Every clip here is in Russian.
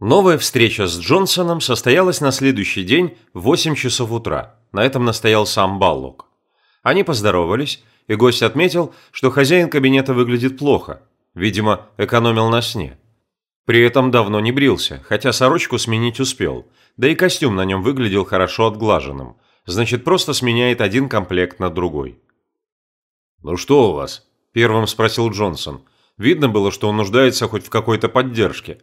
Новая встреча с Джонсоном состоялась на следующий день в 8 часов утра. На этом настоял сам Баллок. Они поздоровались, и гость отметил, что хозяин кабинета выглядит плохо. Видимо, экономил на сне. При этом давно не брился, хотя сорочку сменить успел, да и костюм на нем выглядел хорошо отглаженным. Значит, просто сменяет один комплект на другой. «Ну что у вас?» – первым спросил Джонсон. Видно было, что он нуждается хоть в какой-то поддержке.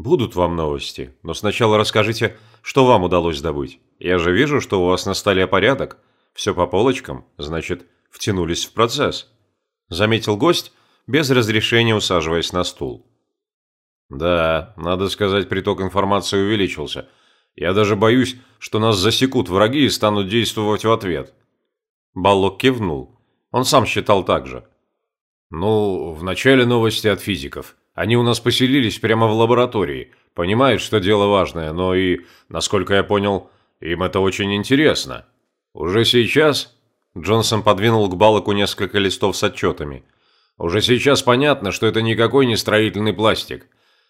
«Будут вам новости, но сначала расскажите, что вам удалось добыть. Я же вижу, что у вас на столе порядок. Все по полочкам, значит, втянулись в процесс», – заметил гость, без разрешения усаживаясь на стул. «Да, надо сказать, приток информации увеличился. Я даже боюсь, что нас засекут враги и станут действовать в ответ». Баллок кивнул. Он сам считал так же. «Ну, вначале новости от физиков. Они у нас поселились прямо в лаборатории. Понимают, что дело важное, но и, насколько я понял, им это очень интересно. Уже сейчас...» Джонсон подвинул к Баллоку несколько листов с отчетами. «Уже сейчас понятно, что это никакой не строительный пластик.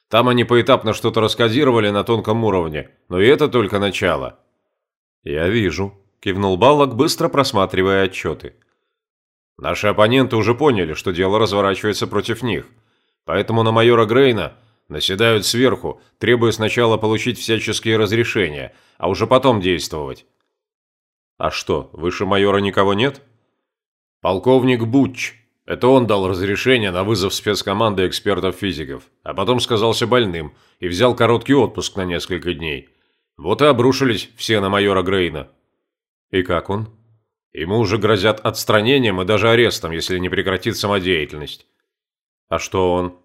Там они поэтапно что-то раскодировали на тонком уровне, но и это только начало». «Я вижу», – кивнул Баллок, быстро просматривая отчеты. Наши оппоненты уже поняли, что дело разворачивается против них. Поэтому на майора Грейна наседают сверху, требуя сначала получить всяческие разрешения, а уже потом действовать. А что, выше майора никого нет? Полковник Бутч. Это он дал разрешение на вызов спецкоманды экспертов-физиков, а потом сказался больным и взял короткий отпуск на несколько дней. Вот и обрушились все на майора Грейна. И как он? Ему уже грозят отстранением и даже арестом, если не прекратит самодеятельность. А что он?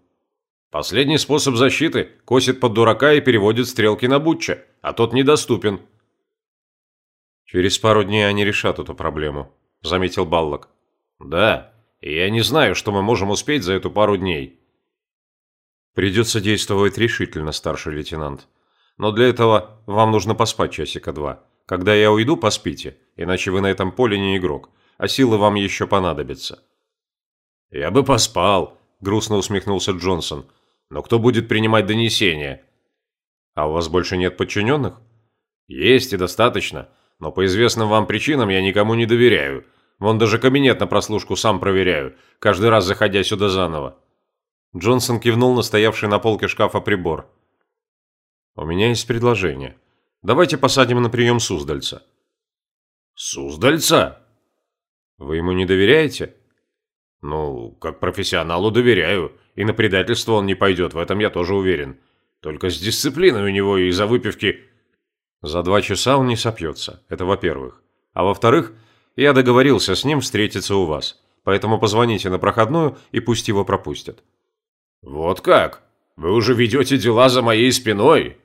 Последний способ защиты – косит под дурака и переводит стрелки на Бутча, а тот недоступен. Через пару дней они решат эту проблему, заметил Баллок. Да, и я не знаю, что мы можем успеть за эту пару дней. Придется действовать решительно, старший лейтенант. Но для этого вам нужно поспать часика два. Когда я уйду, поспите, иначе вы на этом поле не игрок, а силы вам еще понадобятся». «Я бы поспал», – грустно усмехнулся Джонсон. «Но кто будет принимать донесения?» «А у вас больше нет подчиненных?» «Есть и достаточно, но по известным вам причинам я никому не доверяю. Вон даже кабинет на прослушку сам проверяю, каждый раз заходя сюда заново». Джонсон кивнул на стоявший на полке шкафа прибор. «У меня есть предложение. Давайте посадим на прием Суздальца». «Суздальца?» «Вы ему не доверяете?» «Ну, как профессионалу доверяю, и на предательство он не пойдет, в этом я тоже уверен. Только с дисциплиной у него и за выпивки...» «За два часа он не сопьется, это во-первых. А во-вторых, я договорился с ним встретиться у вас, поэтому позвоните на проходную и пусть его пропустят». «Вот как? Вы уже ведете дела за моей спиной?»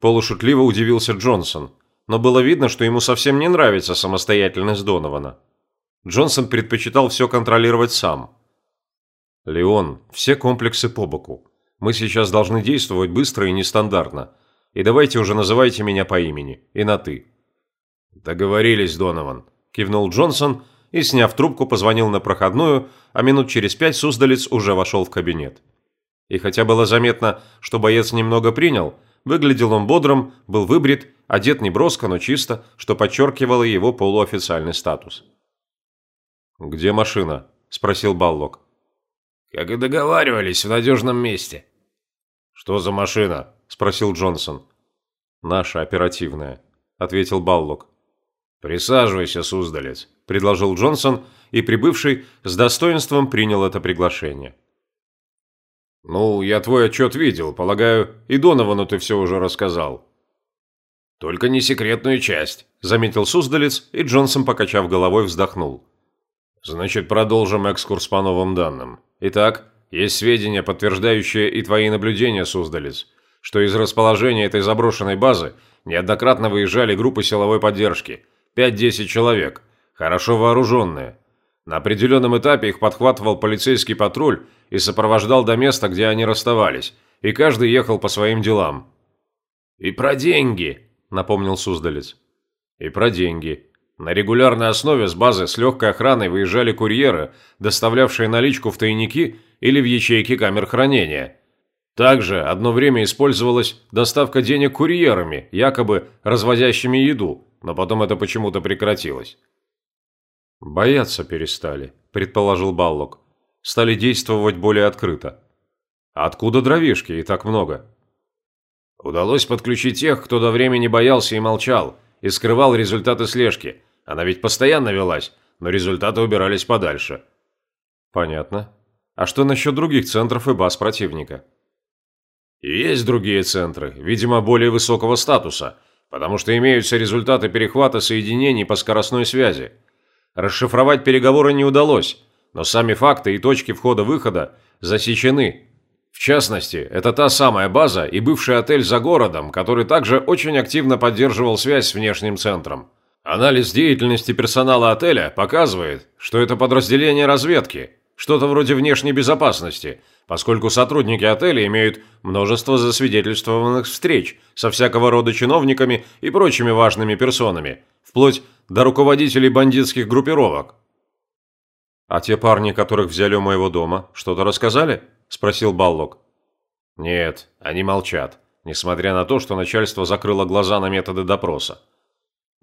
Полушутливо удивился Джонсон, но было видно, что ему совсем не нравится самостоятельность Донована. Джонсон предпочитал все контролировать сам. «Леон, все комплексы по боку. Мы сейчас должны действовать быстро и нестандартно. И давайте уже называйте меня по имени, и на «ты». «Договорились, Донован», – кивнул Джонсон и, сняв трубку, позвонил на проходную, а минут через пять Суздалец уже вошел в кабинет. И хотя было заметно, что боец немного принял – Выглядел он бодрым, был выбрит, одет не броско, но чисто, что подчеркивало его полуофициальный статус. «Где машина?» – спросил Баллок. «Как и договаривались, в надежном месте». «Что за машина?» – спросил Джонсон. «Наша оперативная», – ответил Баллок. «Присаживайся, Суздалец», – предложил Джонсон, и прибывший с достоинством принял это приглашение. «Ну, я твой отчет видел. Полагаю, и Доновану ты все уже рассказал». «Только не секретную часть», – заметил Суздалец, и Джонсон, покачав головой, вздохнул. «Значит, продолжим экскурс по новым данным. Итак, есть сведения, подтверждающие и твои наблюдения, Суздалец, что из расположения этой заброшенной базы неоднократно выезжали группы силовой поддержки. 5-10 человек, хорошо вооруженные. На определенном этапе их подхватывал полицейский патруль и сопровождал до места, где они расставались, и каждый ехал по своим делам. «И про деньги», – напомнил Суздалец. «И про деньги. На регулярной основе с базы с легкой охраной выезжали курьеры, доставлявшие наличку в тайники или в ячейки камер хранения. Также одно время использовалась доставка денег курьерами, якобы развозящими еду, но потом это почему-то прекратилось. «Бояться перестали», – предположил Баллок. «Стали действовать более открыто». «Откуда дровишки и так много?» Удалось подключить тех, кто до времени боялся и молчал, и скрывал результаты слежки. Она ведь постоянно велась, но результаты убирались подальше. Понятно. А что насчет других центров и баз противника? Есть другие центры, видимо, более высокого статуса, потому что имеются результаты перехвата соединений по скоростной связи. Расшифровать переговоры не удалось, но сами факты и точки входа-выхода засечены в частности, это та самая база и бывший отель за городом, который также очень активно поддерживал связь с внешним центром. Анализ деятельности персонала отеля показывает, что это подразделение разведки, что-то вроде внешней безопасности, поскольку сотрудники отеля имеют множество засвидетельствованных встреч со всякого рода чиновниками и прочими важными персонами, вплоть до руководителей бандитских группировок. А те парни, которых взяли у моего дома, что-то рассказали? – спросил Баллок. «Нет, они молчат, несмотря на то, что начальство закрыло глаза на методы допроса».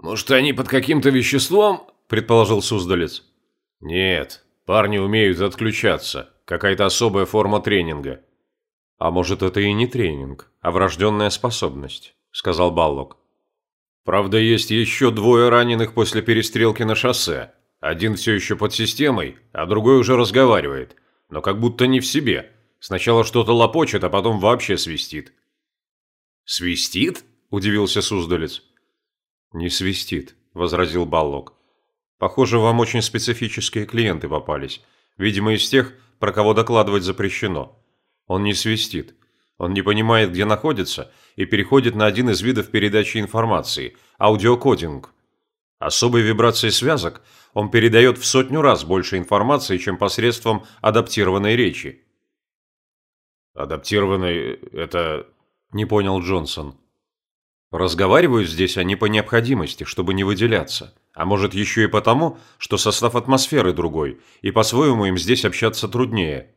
«Может, они под каким-то веществом?» – предположил Суздалец. «Нет, парни умеют отключаться. Какая-то особая форма тренинга». «А может, это и не тренинг, а врожденная способность», – сказал Баллок. «Правда, есть еще двое раненых после перестрелки на шоссе. Один все еще под системой, а другой уже разговаривает, но как будто не в себе. Сначала что-то лопочет, а потом вообще свистит. «Свистит?» – удивился Суздалец. «Не свистит», – возразил Баллок. «Похоже, вам очень специфические клиенты попались. Видимо, из тех, про кого докладывать запрещено. Он не свистит. Он не понимает, где находится, и переходит на один из видов передачи информации – аудиокодинг. Особой вибрацией связок он передает в сотню раз больше информации, чем посредством адаптированной речи. «Адаптированной – это…» – не понял Джонсон. «Разговаривают здесь они по необходимости, чтобы не выделяться. А может, еще и потому, что состав атмосферы другой, и по-своему им здесь общаться труднее».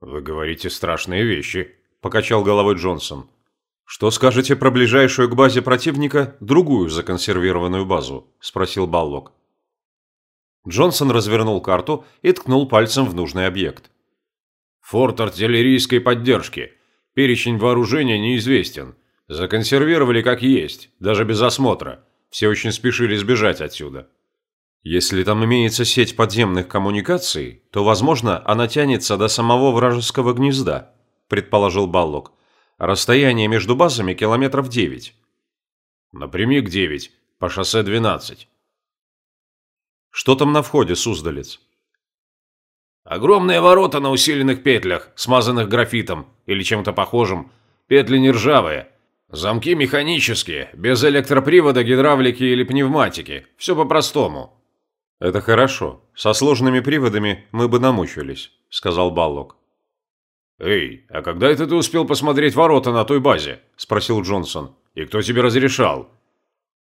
«Вы говорите страшные вещи», – покачал головой Джонсон. «Что скажете про ближайшую к базе противника другую законсервированную базу?» – спросил Баллок. Джонсон развернул карту и ткнул пальцем в нужный объект. Форт артиллерийской поддержки. Перечень вооружения неизвестен. Законсервировали как есть, даже без осмотра. Все очень спешили сбежать отсюда. Если там имеется сеть подземных коммуникаций, то, возможно, она тянется до самого вражеского гнезда, предположил Баллок. Расстояние между базами километров девять. Напрямик девять, по шоссе двенадцать. Что там на входе, Суздалец? Огромные ворота на усиленных петлях, смазанных графитом или чем-то похожим. Петли не ржавые. Замки механические, без электропривода, гидравлики или пневматики. Все по-простому. Это хорошо. Со сложными приводами мы бы намучились, сказал Баллок. «Эй, а когда это ты успел посмотреть ворота на той базе?» – спросил Джонсон. «И кто тебе разрешал?»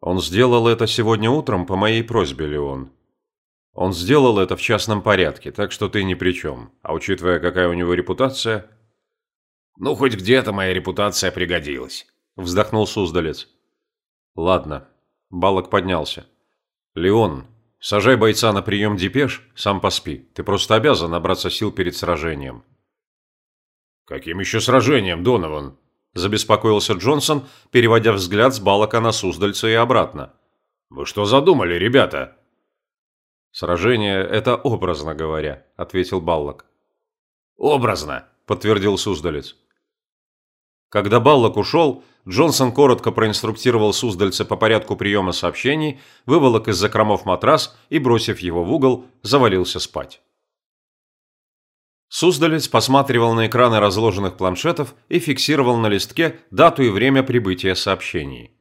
«Он сделал это сегодня утром по моей просьбе, Леон. Он сделал это в частном порядке, так что ты ни при чем. А учитывая, какая у него репутация... Ну, хоть где-то моя репутация пригодилась. Вздохнул Суздалец. Ладно. Балок поднялся. Леон, сажай бойца на прием депеш, сам поспи. Ты просто обязан набраться сил перед сражением. Каким еще сражением, Донован? Забеспокоился Джонсон, переводя взгляд с Балока на Суздальца и обратно. Вы что задумали, ребята? «Сражение – это образно говоря», – ответил Баллок. «Образно», – подтвердил Суздалец. Когда Баллок ушел, Джонсон коротко проинструктировал Суздальца по порядку приема сообщений, выволок из закромов матрас и, бросив его в угол, завалился спать. Суздалец посматривал на экраны разложенных планшетов и фиксировал на листке дату и время прибытия сообщений.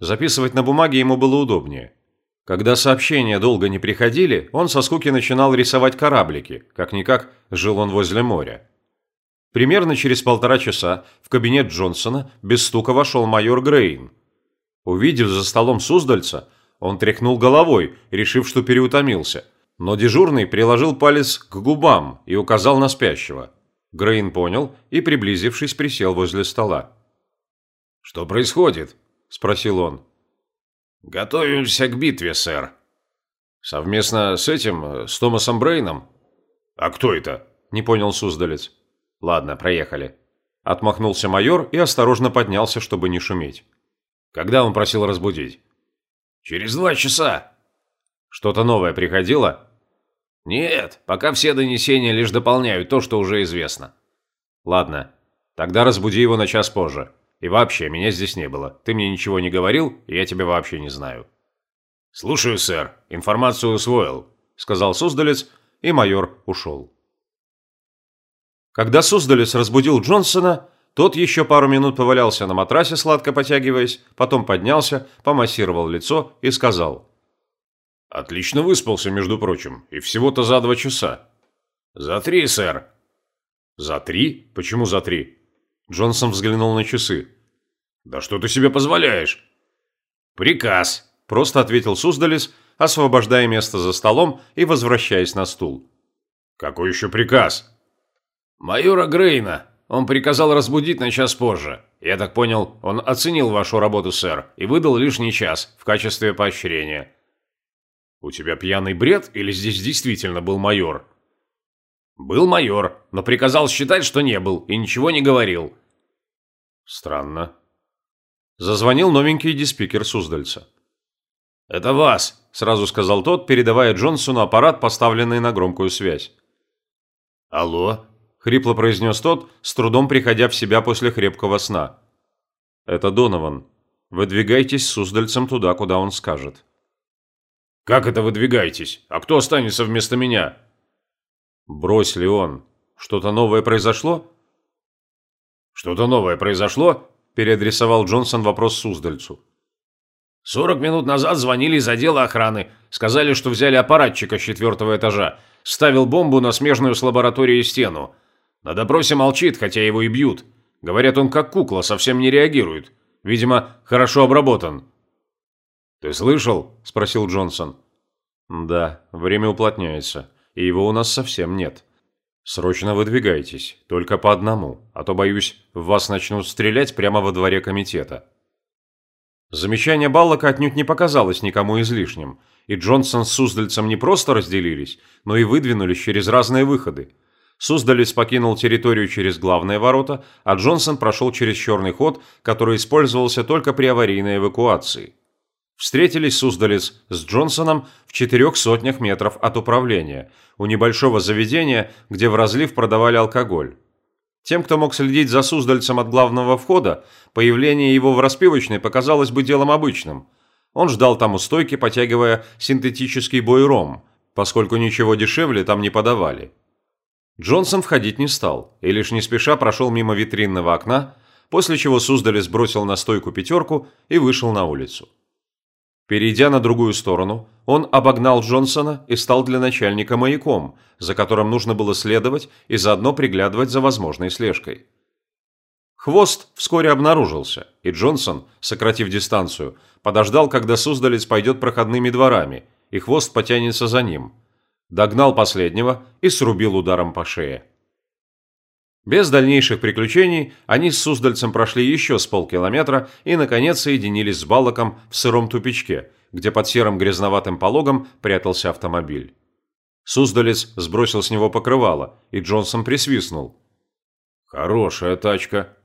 Записывать на бумаге ему было удобнее – когда сообщения долго не приходили, он со скуки начинал рисовать кораблики, как-никак жил он возле моря. Примерно через полтора часа в кабинет Джонсона без стука вошел майор Грейн. Увидев за столом Суздальца, он тряхнул головой, решив, что переутомился, но дежурный приложил палец к губам и указал на спящего. Грейн понял и, приблизившись, присел возле стола. «Что происходит?» – спросил он. «Готовимся к битве, сэр». «Совместно с этим, с Томасом Брейном?» «А кто это?» – не понял Суздалец. «Ладно, проехали». Отмахнулся майор и осторожно поднялся, чтобы не шуметь. «Когда он просил разбудить?» «Через два часа». «Что-то новое приходило?» «Нет, пока все донесения лишь дополняют то, что уже известно». «Ладно, тогда разбуди его на час позже. И вообще, меня здесь не было. Ты мне ничего не говорил, и я тебя вообще не знаю». «Слушаю, сэр. Информацию усвоил», — сказал Суздалец, и майор ушел. Когда Суздалец разбудил Джонсона, тот еще пару минут повалялся на матрасе, сладко потягиваясь, потом поднялся, помассировал лицо и сказал. «Отлично выспался, между прочим, и всего-то за два часа». «За три, сэр». «За три? Почему за три?» Джонсон взглянул на часы. «Да что ты себе позволяешь?» «Приказ», – просто ответил Суздалец, освобождая место за столом и возвращаясь на стул. «Какой еще приказ?» «Майора Грейна. Он приказал разбудить на час позже. Я так понял, он оценил вашу работу, сэр, и выдал лишний час в качестве поощрения». «У тебя пьяный бред или здесь действительно был майор?» «Был майор, но приказал считать, что не был, и ничего не говорил». «Странно». Зазвонил новенький диспикер Суздальца. «Это вас», – сразу сказал тот, передавая Джонсону аппарат, поставленный на громкую связь. «Алло?» – хрипло произнес тот, с трудом приходя в себя после крепкого сна. «Это Донован. Выдвигайтесь с Суздальцем туда, куда он скажет». «Как это выдвигаетесь? А кто останется вместо меня?» «Брось, Леон. Что-то новое произошло?» «Что-то новое произошло?» – переадресовал Джонсон вопрос Суздальцу. «Сорок минут назад звонили из отдела охраны. Сказали, что взяли аппаратчика с четвертого этажа. Ставил бомбу на смежную с лабораторией стену. На допросе молчит, хотя его и бьют. Говорят, он как кукла, совсем не реагирует. Видимо, хорошо обработан». «Ты слышал?» – спросил Джонсон. «Да, время уплотняется, и его у нас совсем нет. Срочно выдвигайтесь, только по одному, а то, боюсь, в вас начнут стрелять прямо во дворе комитета». Замечание Баллока отнюдь не показалось никому излишним, и Джонсон с Суздальцем не просто разделились, но и выдвинулись через разные выходы. Суздалец покинул территорию через главные ворота, а Джонсон прошел через черный ход, который использовался только при аварийной эвакуации. Встретились Суздалец с Джонсоном в четырех сотнях метров от управления, у небольшого заведения, где в разлив продавали алкоголь. Тем, кто мог следить за Суздальцем от главного входа, появление его в распивочной показалось бы делом обычным. Он ждал там у стойки, потягивая синтетический бойром, поскольку ничего дешевле там не подавали. Джонсон входить не стал и лишь не спеша прошел мимо витринного окна, после чего Суздалец бросил на стойку пятерку и вышел на улицу. Перейдя на другую сторону, он обогнал Джонсона и стал для начальника маяком, за которым нужно было следовать и заодно приглядывать за возможной слежкой. Хвост вскоре обнаружился, и Джонсон, сократив дистанцию, подождал, когда Суздалец пойдет проходными дворами, и хвост потянется за ним. Догнал последнего и срубил ударом по шее. Без дальнейших приключений они с Суздальцем прошли еще с полкилометра и, наконец, соединились с Баллоком в сыром тупичке, где под серым грязноватым пологом прятался автомобиль. Суздалец сбросил с него покрывало, и Джонсон присвистнул. «Хорошая тачка».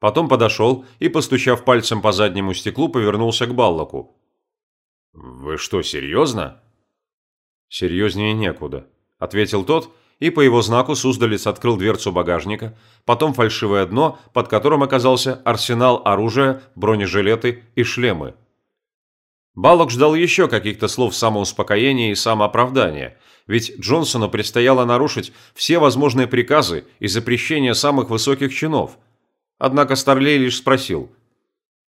Потом подошел и, постучав пальцем по заднему стеклу, повернулся к Баллоку. «Вы что, серьезно?» «Серьезнее некуда», — ответил тот и по его знаку Суздалец открыл дверцу багажника, потом фальшивое дно, под которым оказался арсенал оружия, бронежилеты и шлемы. Балок ждал еще каких-то слов самоуспокоения и самооправдания, ведь Джонсону предстояло нарушить все возможные приказы и запрещения самых высоких чинов. Однако Старлей лишь спросил.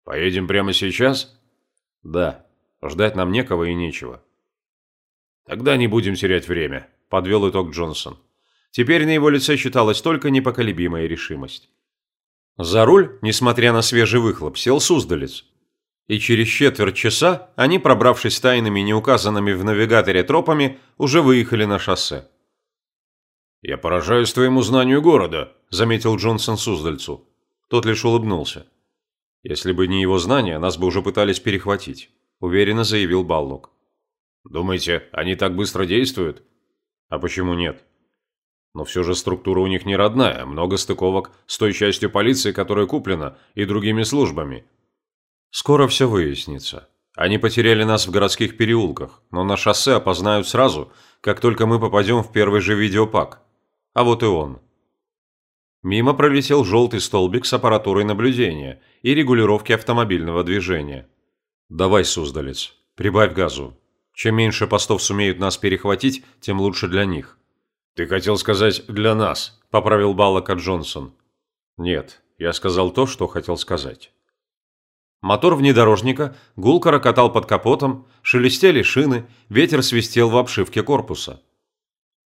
«Поедем прямо сейчас?» «Да. Ждать нам некого и нечего». «Тогда не будем терять время», – подвел итог Джонсон. Теперь на его лице читалась только непоколебимая решимость. За руль, несмотря на свежий выхлоп, сел Суздалец. И через четверть часа они, пробравшись тайными, неуказанными в навигаторе тропами, уже выехали на шоссе. «Я поражаюсь твоему знанию города», – заметил Джонсон Суздальцу. Тот лишь улыбнулся. «Если бы не его знания, нас бы уже пытались перехватить», – уверенно заявил Баллок. «Думаете, они так быстро действуют?» «А почему нет?» «Но все же структура у них не родная, много стыковок с той частью полиции, которая куплена, и другими службами». «Скоро все выяснится. Они потеряли нас в городских переулках, но на шоссе опознают сразу, как только мы попадем в первый же видеопак. А вот и он». Мимо пролетел желтый столбик с аппаратурой наблюдения и регулировки автомобильного движения. «Давай, Суздалец, прибавь газу. Чем меньше постов сумеют нас перехватить, тем лучше для них». «Ты хотел сказать «для нас», – поправил Баллака Джонсон. «Нет, я сказал то, что хотел сказать». Мотор внедорожника гулко рокотал под капотом, шелестели шины, ветер свистел в обшивке корпуса.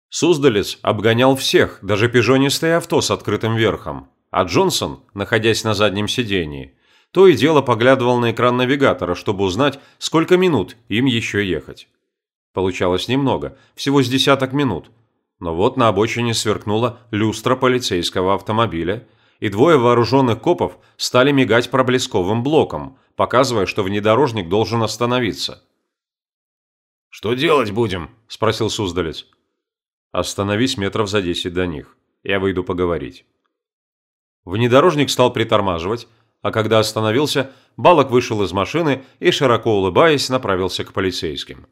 Суздалец обгонял всех, даже пижонистое авто с открытым верхом, а Джонсон, находясь на заднем сидении, то и дело поглядывал на экран навигатора, чтобы узнать, сколько минут им еще ехать. Получалось немного, всего с десяток минут. Но вот на обочине сверкнула люстра полицейского автомобиля, и двое вооруженных копов стали мигать проблесковым блоком, показывая, что внедорожник должен остановиться. «Что делать будем?» – спросил Суздалец. Остановись метров за десять до них. Я выйду поговорить. Внедорожник стал притормаживать, а когда остановился, Балок вышел из машины и, широко улыбаясь, направился к полицейским.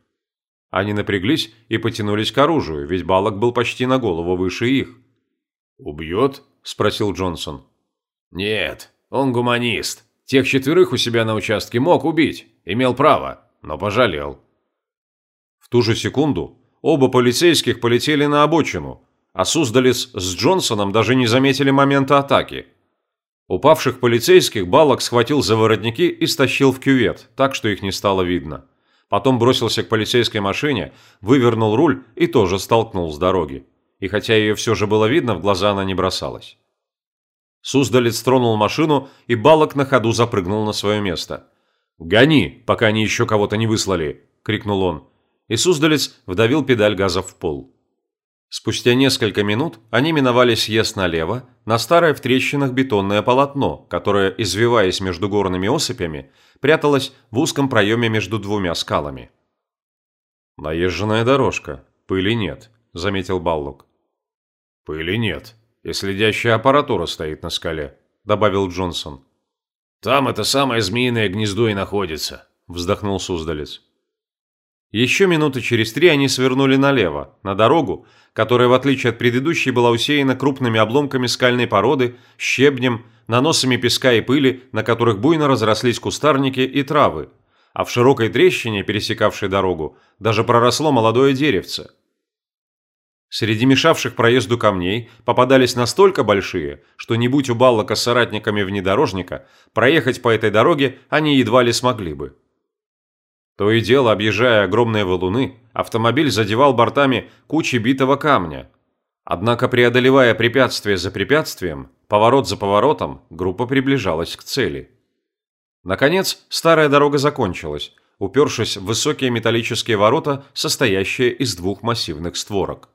Они напряглись и потянулись к оружию, ведь Балок был почти на голову выше их. «Убьет?» – спросил Джонсон. «Нет, он гуманист. Тех четверых у себя на участке мог убить, имел право, но пожалел». В ту же секунду Оба полицейских полетели на обочину, а Суздалец с Джонсоном даже не заметили момента атаки. Упавших полицейских Балок схватил за воротники и стащил в кювет, так что их не стало видно. Потом бросился к полицейской машине, вывернул руль и тоже столкнул с дороги. И хотя ее все же было видно, в глаза она не бросалась. Суздалец тронул машину, и Балок на ходу запрыгнул на свое место. «Гони, пока они еще кого-то не выслали!» – крикнул он и Суздалец вдавил педаль газа в пол. Спустя несколько минут они миновали съезд налево на старое в трещинах бетонное полотно, которое, извиваясь между горными осыпями, пряталось в узком проеме между двумя скалами. «Наезженная дорожка. Пыли нет», – заметил Баллок. «Пыли нет. И следящая аппаратура стоит на скале», – добавил Джонсон. «Там это самое змеиное гнездо и находится», – вздохнул Суздалец. Еще минуты через три они свернули налево, на дорогу, которая, в отличие от предыдущей, была усеяна крупными обломками скальной породы, щебнем, наносами песка и пыли, на которых буйно разрослись кустарники и травы, а в широкой трещине, пересекавшей дорогу, даже проросло молодое деревце. Среди мешавших проезду камней попадались настолько большие, что не будь у Баллока с соратниками внедорожника, проехать по этой дороге они едва ли смогли бы. То и дело, объезжая огромные валуны, автомобиль задевал бортами кучи битого камня. Однако, преодолевая препятствие за препятствием, поворот за поворотом, группа приближалась к цели. Наконец, старая дорога закончилась, упершись в высокие металлические ворота, состоящие из двух массивных створок.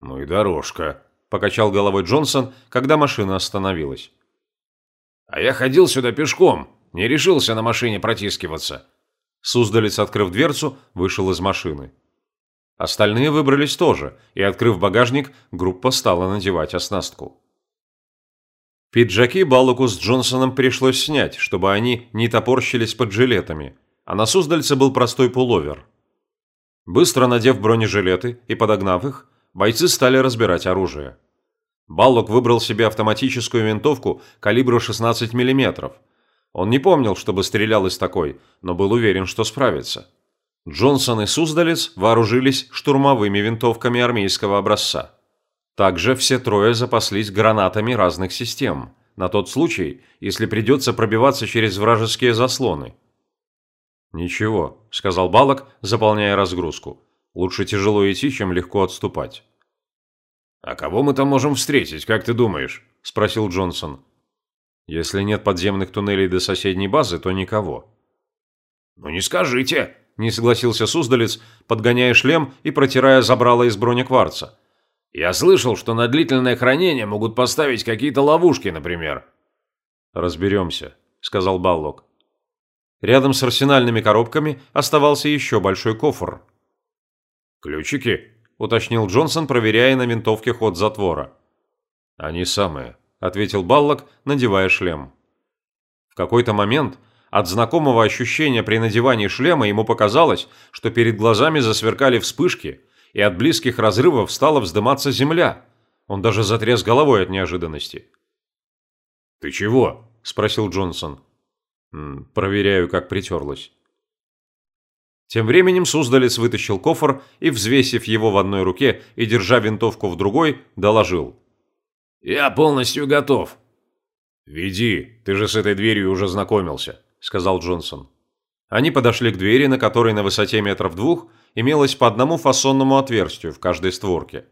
«Ну и дорожка», – покачал головой Джонсон, когда машина остановилась. «А я ходил сюда пешком, не решился на машине протискиваться. Суздалец, открыв дверцу, вышел из машины. Остальные выбрались тоже, и, открыв багажник, группа стала надевать оснастку. Пиджаки Балуку с Джонсоном пришлось снять, чтобы они не топорщились под жилетами, а на Суздальце был простой пуловер. Быстро надев бронежилеты и подогнав их, бойцы стали разбирать оружие. Баллок выбрал себе автоматическую винтовку калибра 16 мм, он не помнил, чтобы стрелял из такой, но был уверен, что справится. Джонсон и Суздалец вооружились штурмовыми винтовками армейского образца. Также все трое запаслись гранатами разных систем, на тот случай, если придется пробиваться через вражеские заслоны. «Ничего», – сказал Балок, заполняя разгрузку. «Лучше тяжело идти, чем легко отступать». «А кого мы там можем встретить, как ты думаешь?» – спросил Джонсон. Если нет подземных туннелей до соседней базы, то никого. «Ну не скажите!» – не согласился Суздалец, подгоняя шлем и протирая забрало из бронекварца. Я слышал, что на длительное хранение могут поставить какие-то ловушки, например. Разберемся, сказал Баллок. Рядом с арсенальными коробками оставался еще большой кофр. «Ключики?» – уточнил Джонсон, проверяя на винтовке ход затвора. «Они самые», – ответил Баллок, надевая шлем. В какой-то момент от знакомого ощущения при надевании шлема ему показалось, что перед глазами засверкали вспышки, и от близких разрывов стала вздыматься земля. Он даже затряс головой от неожиданности. «Ты чего?» – спросил Джонсон. «Проверяю, как притерлась». Тем временем Суздалец вытащил кофр и, взвесив его в одной руке и держа винтовку в другой, доложил. «Я полностью готов». «Веди, ты же с этой дверью уже знакомился», – сказал Джонсон. Они подошли к двери, на которой на высоте метров двух имелось по одному фасонному отверстию в каждой створке.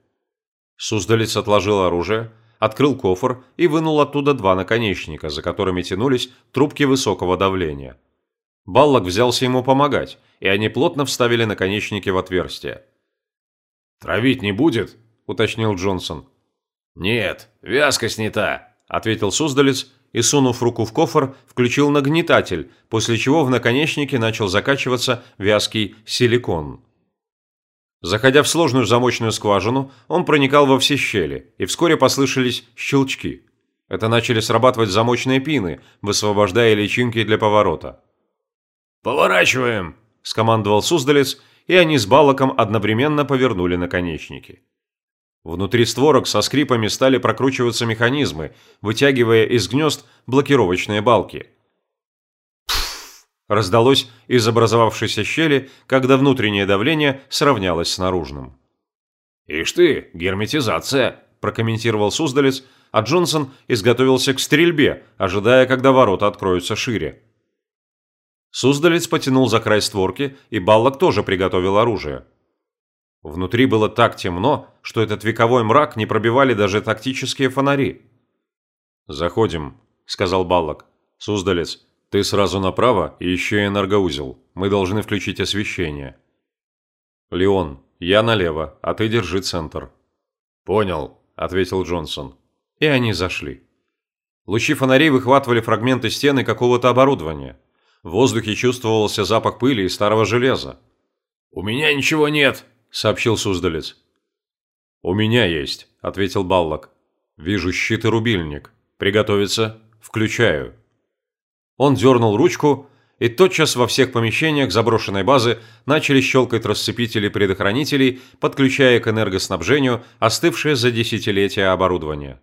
Суздалец отложил оружие, открыл кофр и вынул оттуда два наконечника, за которыми тянулись трубки высокого давления. Баллок взялся ему помогать, и они плотно вставили наконечники в отверстие. «Травить не будет?» – уточнил Джонсон. «Нет, вязкость не та», – ответил Суздалец и, сунув руку в кофр, включил нагнетатель, после чего в наконечнике начал закачиваться вязкий силикон. Заходя в сложную замочную скважину, он проникал во все щели, и вскоре послышались щелчки. Это начали срабатывать замочные пины, высвобождая личинки для поворота. «Поворачиваем!» – скомандовал Суздалец, и они с Балоком одновременно повернули наконечники. Внутри створок со скрипами стали прокручиваться механизмы, вытягивая из гнезд блокировочные балки. Раздалось из образовавшейся щели, когда внутреннее давление сравнялось с наружным. «Ишь ты, герметизация!» – прокомментировал Суздалец, а Джонсон изготовился к стрельбе, ожидая, когда ворота откроются шире. Суздалец потянул за край створки, и Баллок тоже приготовил оружие. Внутри было так темно, что этот вековой мрак не пробивали даже тактические фонари. «Заходим», — сказал Баллок. «Суздалец, ты сразу направо и еще энергоузел. Мы должны включить освещение». «Леон, я налево, а ты держи центр». «Понял», — ответил Джонсон. И они зашли. Лучи фонарей выхватывали фрагменты стены какого-то оборудования. В воздухе чувствовался запах пыли и старого железа. «У меня ничего нет», – сообщил Суздалец. «У меня есть», – ответил Баллок. «Вижу щит и рубильник. Приготовиться. Включаю». Он дернул ручку, и тотчас во всех помещениях заброшенной базы начали щелкать расцепители предохранителей, подключая к энергоснабжению остывшее за десятилетия оборудование.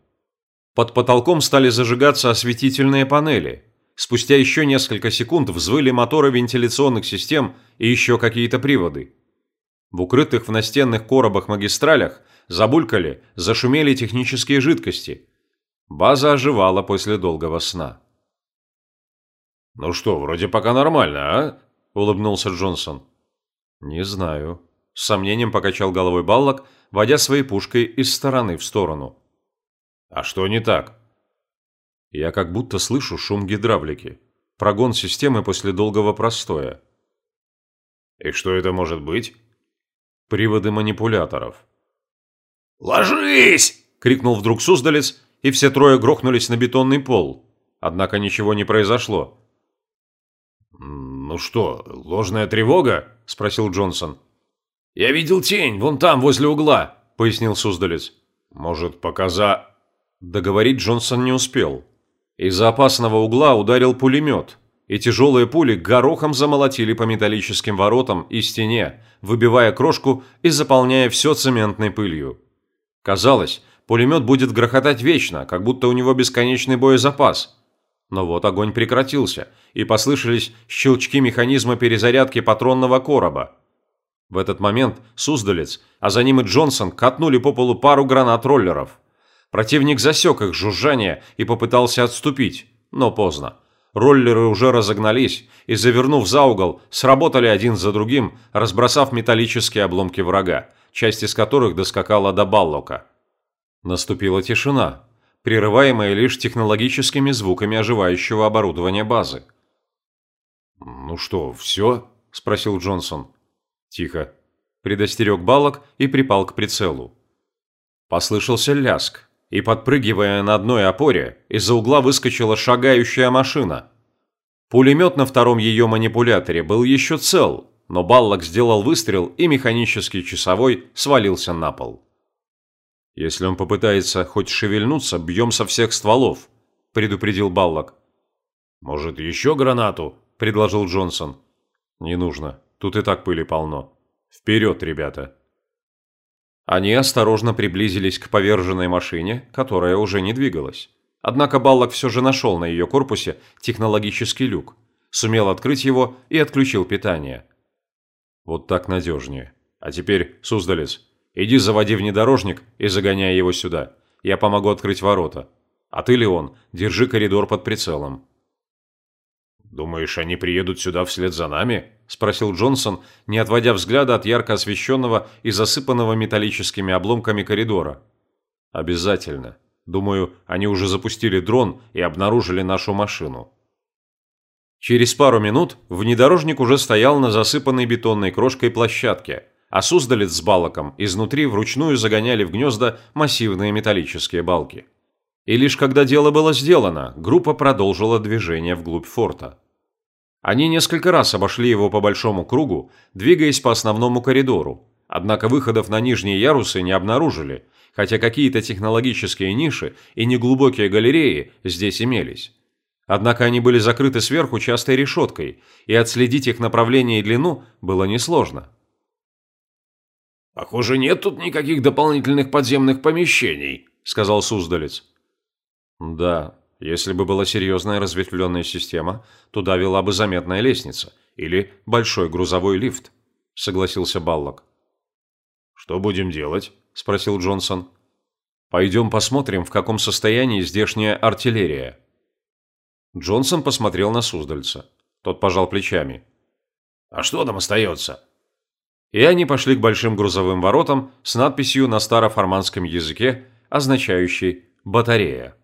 Под потолком стали зажигаться осветительные панели. Спустя еще несколько секунд взвыли моторы вентиляционных систем и еще какие-то приводы. В укрытых в настенных коробах магистралях забулькали, зашумели технические жидкости. База оживала после долгого сна. «Ну что, вроде пока нормально, а?» – улыбнулся Джонсон. «Не знаю». С сомнением покачал головой Баллок, водя своей пушкой из стороны в сторону. «А что не так?» Я как будто слышу шум гидравлики. Прогон системы после долгого простоя. «И что это может быть?» Приводы манипуляторов. «Ложись!» – крикнул вдруг Суздалец, и все трое грохнулись на бетонный пол. Однако ничего не произошло. «Ну что, ложная тревога?» – спросил Джонсон. «Я видел тень, вон там, возле угла», – пояснил Суздалец. «Может, показа...» Договорить Джонсон не успел. Из-за опасного угла ударил пулемет, и тяжелые пули горохом замолотили по металлическим воротам и стене, выбивая крошку и заполняя все цементной пылью. Казалось, пулемет будет грохотать вечно, как будто у него бесконечный боезапас. Но вот огонь прекратился, и послышались щелчки механизма перезарядки патронного короба. В этот момент Суздалец, а за ним и Джонсон катнули по полу пару гранат-роллеров. Противник засек их жужжание и попытался отступить, но поздно. Роллеры уже разогнались и, завернув за угол, сработали один за другим, разбросав металлические обломки врага, часть из которых доскакала до Баллока. Наступила тишина, прерываемая лишь технологическими звуками оживающего оборудования базы. «Ну что, все?» – спросил Джонсон. «Тихо», – предостерег Баллок и припал к прицелу. Послышался ляск, и, подпрыгивая на одной опоре, из-за угла выскочила шагающая машина. Пулемет на втором ее манипуляторе был еще цел, но Баллок сделал выстрел, и механический часовой свалился на пол. «Если он попытается хоть шевельнуться, бьем со всех стволов», – предупредил Баллок. «Может, еще гранату?» – предложил Джонсон. «Не нужно. Тут и так пыли полно. Вперед, ребята!» Они осторожно приблизились к поверженной машине, которая уже не двигалась. Однако Баллок все же нашел на ее корпусе технологический люк, сумел открыть его и отключил питание. Вот так надежнее. А теперь, Суздалец, иди заводи внедорожник и загоняй его сюда. Я помогу открыть ворота. А ты, Леон, держи коридор под прицелом. «Думаешь, они приедут сюда вслед за нами?» – спросил Джонсон, не отводя взгляда от ярко освещенного и засыпанного металлическими обломками коридора. «Обязательно. Думаю, они уже запустили дрон и обнаружили нашу машину». Через пару минут внедорожник уже стоял на засыпанной бетонной крошкой площадке, а Суздалец с Балоком изнутри вручную загоняли в гнезда массивные металлические балки. И лишь когда дело было сделано, группа продолжила движение вглубь форта. Они несколько раз обошли его по большому кругу, двигаясь по основному коридору, однако выходов на нижние ярусы не обнаружили, хотя какие-то технологические ниши и неглубокие галереи здесь имелись. Однако они были закрыты сверху частой решеткой, и отследить их направление и длину было несложно. «Похоже, нет тут никаких дополнительных подземных помещений», – сказал Суздалец. «Да, если бы была серьезная разветвленная система, туда вела бы заметная лестница или большой грузовой лифт», – согласился Баллок. «Что будем делать?» – спросил Джонсон. «Пойдем посмотрим, в каком состоянии здешняя артиллерия». Джонсон посмотрел на Суздальца. Тот пожал плечами. «А что там остается?» И они пошли к большим грузовым воротам с надписью на староформанском языке, означающей «батарея».